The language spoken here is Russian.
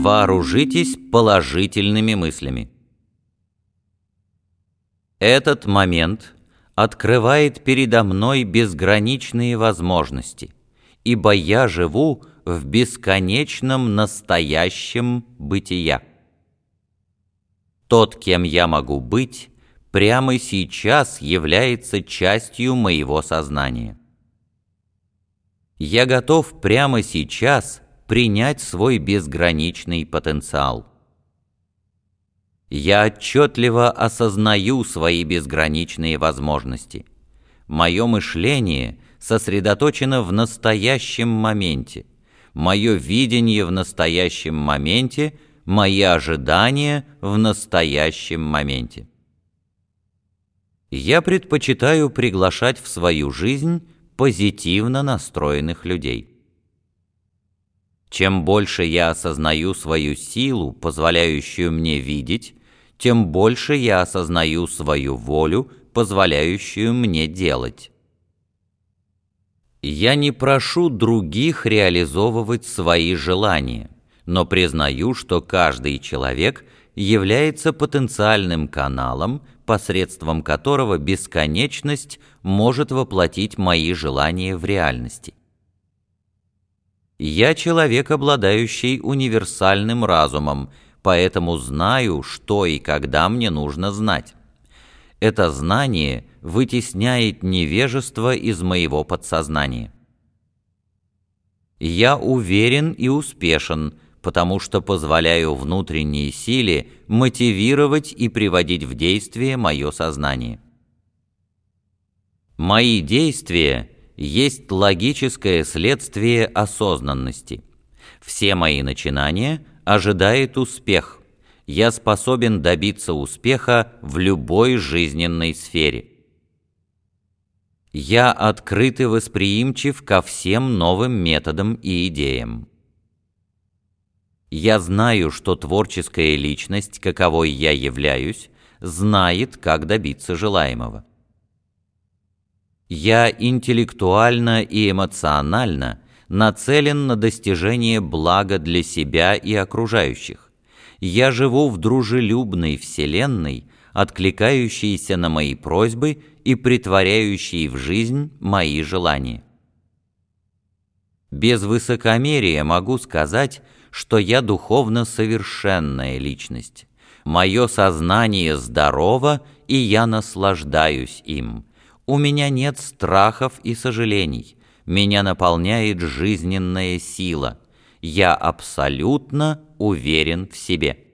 Вооружитесь положительными мыслями. Этот момент открывает передо мной безграничные возможности, ибо я живу в бесконечном настоящем бытия. Тот, кем я могу быть, прямо сейчас является частью моего сознания. Я готов прямо сейчас принять свой безграничный потенциал. Я отчетливо осознаю свои безграничные возможности. Мое мышление сосредоточено в настоящем моменте. Мое видение в настоящем моменте, мои ожидания в настоящем моменте. Я предпочитаю приглашать в свою жизнь позитивно настроенных людей. Чем больше я осознаю свою силу, позволяющую мне видеть, тем больше я осознаю свою волю, позволяющую мне делать. Я не прошу других реализовывать свои желания, но признаю, что каждый человек является потенциальным каналом, посредством которого бесконечность может воплотить мои желания в реальности. Я человек, обладающий универсальным разумом, поэтому знаю, что и когда мне нужно знать. Это знание вытесняет невежество из моего подсознания. Я уверен и успешен, потому что позволяю внутренней силе мотивировать и приводить в действие мое сознание. Мои действия есть логическое следствие осознанности. Все мои начинания ожидает успех. Я способен добиться успеха в любой жизненной сфере. Я открыт и восприимчив ко всем новым методам и идеям. Я знаю, что творческая личность, каковой я являюсь, знает, как добиться желаемого. Я интеллектуально и эмоционально нацелен на достижение блага для себя и окружающих. Я живу в дружелюбной вселенной, откликающейся на мои просьбы и притворяющей в жизнь мои желания. Без высокомерия могу сказать, что я духовно совершенная личность. Мое сознание здорово, и я наслаждаюсь им. У меня нет страхов и сожалений меня наполняет жизненная сила. Я абсолютно уверен в себе.